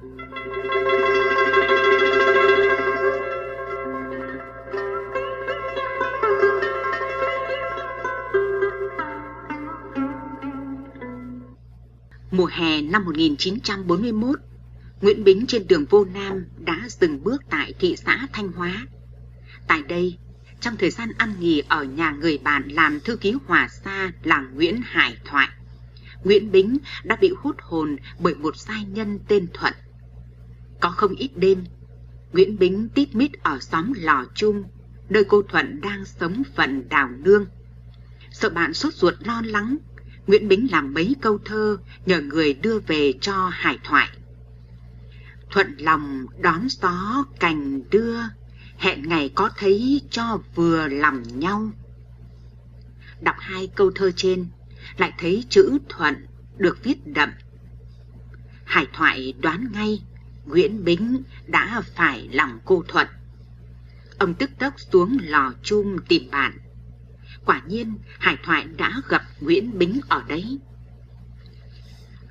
Mùa hè năm 1941, Nguyễn Bính trên đường vô Nam đã dừng bước tại thị xã Thanh Hóa. Tại đây, trong thời gian ăn nghỉ ở nhà người bạn làm thư ký hòa xa là Nguyễn Hải Thoại, Nguyễn Bính đã bị hút hồn bởi một giai nhân tên Thuận. Có không ít đêm, Nguyễn Bính tít mít ở xóm Lò Trung, nơi cô Thuận đang sống phận đào nương. Sợ bạn sốt ruột lo lắng, Nguyễn Bính làm mấy câu thơ nhờ người đưa về cho Hải Thoại. Thuận lòng đón gió cành đưa, hẹn ngày có thấy cho vừa lòng nhau. Đọc hai câu thơ trên, lại thấy chữ Thuận được viết đậm. Hải Thoại đoán ngay Nguyễn Bính đã phải lòng cô Thuận. Ông tức tốc xuống lò chung tìm bạn. Quả nhiên Hải Thoại đã gặp Nguyễn Bính ở đấy.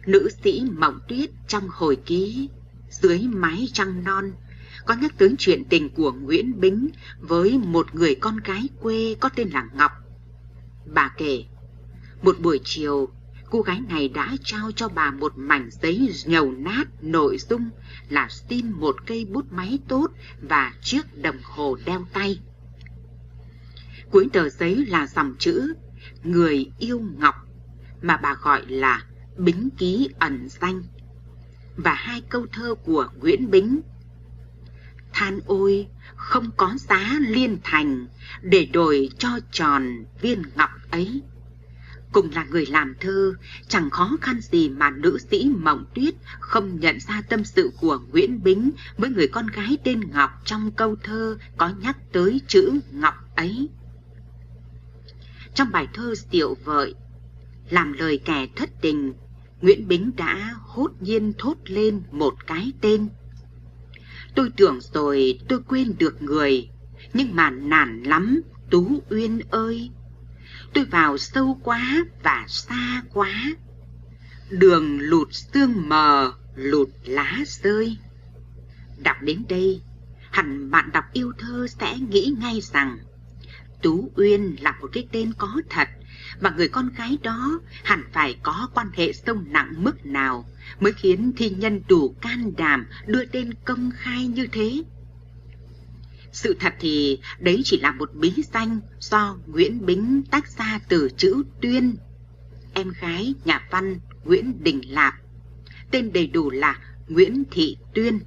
Nữ sĩ Mộng Tuyết trong hồi ký dưới mái trăng non có nhắc tới chuyện tình của Nguyễn Bính với một người con gái quê có tên là Ngọc. Bà kể, một buổi chiều, cô gái này đã trao cho bà một mảnh giấy nhầu nát nội dung là xin một cây bút máy tốt và chiếc đồng hồ đeo tay. Cuối tờ giấy là dòng chữ Người yêu Ngọc mà bà gọi là Bính ký ẩn danh và hai câu thơ của Nguyễn Bính. Than ôi, không có giá liên thành để đổi cho tròn viên ngọc ấy. Cùng là người làm thơ, chẳng khó khăn gì mà nữ sĩ Mộng Tuyết không nhận ra tâm sự của Nguyễn Bính với người con gái tên Ngọc trong câu thơ có nhắc tới chữ Ngọc ấy. Trong bài thơ Tiểu Vợi, làm lời kẻ thất tình, Nguyễn Bính đã hốt nhiên thốt lên một cái tên. Tôi tưởng rồi tôi quên được người, nhưng mà nản lắm, Tú Uyên ơi. Tôi vào sâu quá và xa quá. Đường lụt sương mờ, lụt lá rơi. Đọc đến đây, hẳn bạn đọc yêu thơ sẽ nghĩ ngay rằng Tú Uyên là một cái tên có thật và người con gái đó hẳn phải có quan hệ sâu nặng mức nào mới khiến thi nhân đủ can đảm đưa tên công khai như thế. Sự thật thì đấy chỉ là một bí danh do Nguyễn Bính tách ra từ chữ Tuyên, em gái nhà văn Nguyễn Đình Lạp, tên đầy đủ là Nguyễn Thị Tuyên.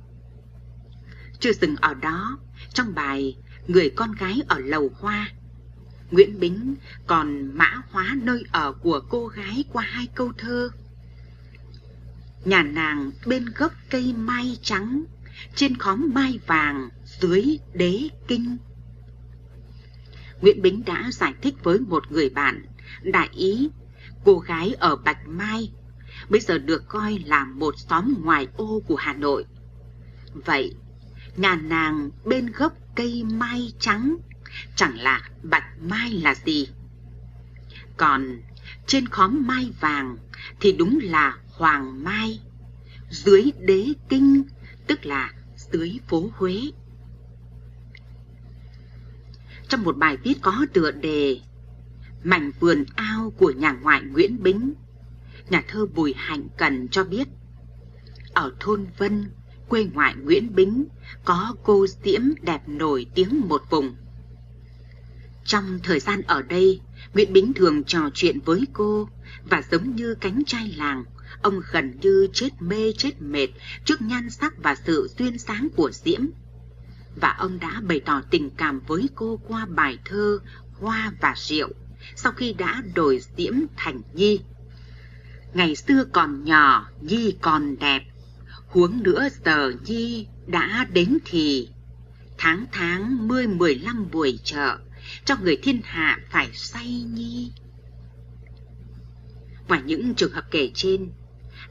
Chưa dừng ở đó, trong bài Người con gái ở lầu hoa, Nguyễn Bính còn mã hóa nơi ở của cô gái qua hai câu thơ. Nhà nàng bên gốc cây mai trắng, trên khóm mai vàng, dưới đế kinh. Nguyễn Bính đã giải thích với một người bạn, đại ý, cô gái ở Bạch Mai, bây giờ được coi là một xóm ngoài ô của Hà Nội. Vậy, nhà nàng bên gốc cây mai trắng chẳng là bạch mai là gì. Còn trên khóm mai vàng thì đúng là hoàng mai, dưới đế kinh tức là dưới phố Huế. Trong một bài viết có tựa đề Mảnh vườn ao của nhà ngoại Nguyễn Bính, nhà thơ Bùi Hạnh Cần cho biết ở thôn Vân, quê ngoại Nguyễn Bính, có cô diễm đẹp nổi tiếng một vùng. Trong thời gian ở đây, Nguyễn Bính thường trò chuyện với cô và giống như cánh trai làng, ông gần như chết mê chết mệt trước nhan sắc và sự duyên sáng của Diễm. Và ông đã bày tỏ tình cảm với cô qua bài thơ Hoa và Rượu sau khi đã đổi Diễm thành Nhi. Ngày xưa còn nhỏ, Nhi còn đẹp, huống nữa giờ Nhi đã đến thì. Tháng tháng mươi mười lăm buổi chợ, cho người thiên hạ phải say nhi. Ngoài những trường hợp kể trên,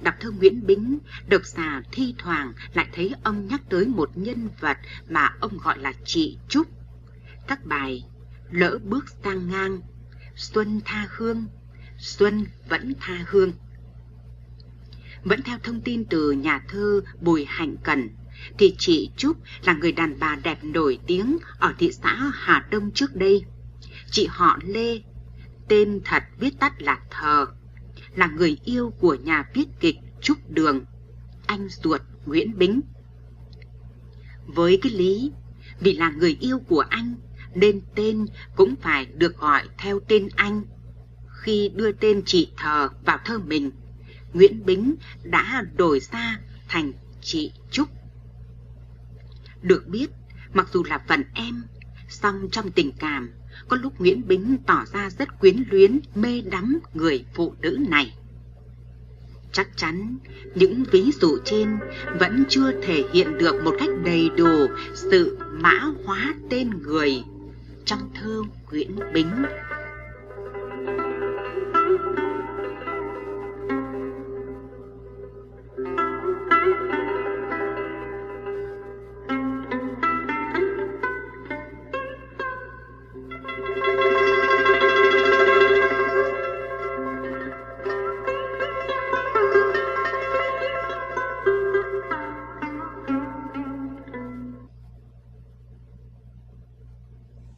đọc thơ Nguyễn Bính, độc giả thi thoảng lại thấy ông nhắc tới một nhân vật mà ông gọi là chị Trúc. Các bài Lỡ bước sang ngang, Xuân tha hương, Xuân vẫn tha hương. Vẫn theo thông tin từ nhà thơ Bùi Hạnh Cần, thì chị Trúc là người đàn bà đẹp nổi tiếng ở thị xã Hà Đông trước đây. Chị họ Lê, tên thật viết tắt là Thờ, là người yêu của nhà viết kịch Trúc Đường, anh ruột Nguyễn Bính. Với cái lý, vì là người yêu của anh, nên tên cũng phải được gọi theo tên anh. Khi đưa tên chị Thờ vào thơ mình, Nguyễn Bính đã đổi ra thành chị Trúc. Được biết, mặc dù là phần em, song trong tình cảm, có lúc Nguyễn Bính tỏ ra rất quyến luyến, mê đắm người phụ nữ này. Chắc chắn, những ví dụ trên vẫn chưa thể hiện được một cách đầy đủ sự mã hóa tên người trong thơ Nguyễn Bính.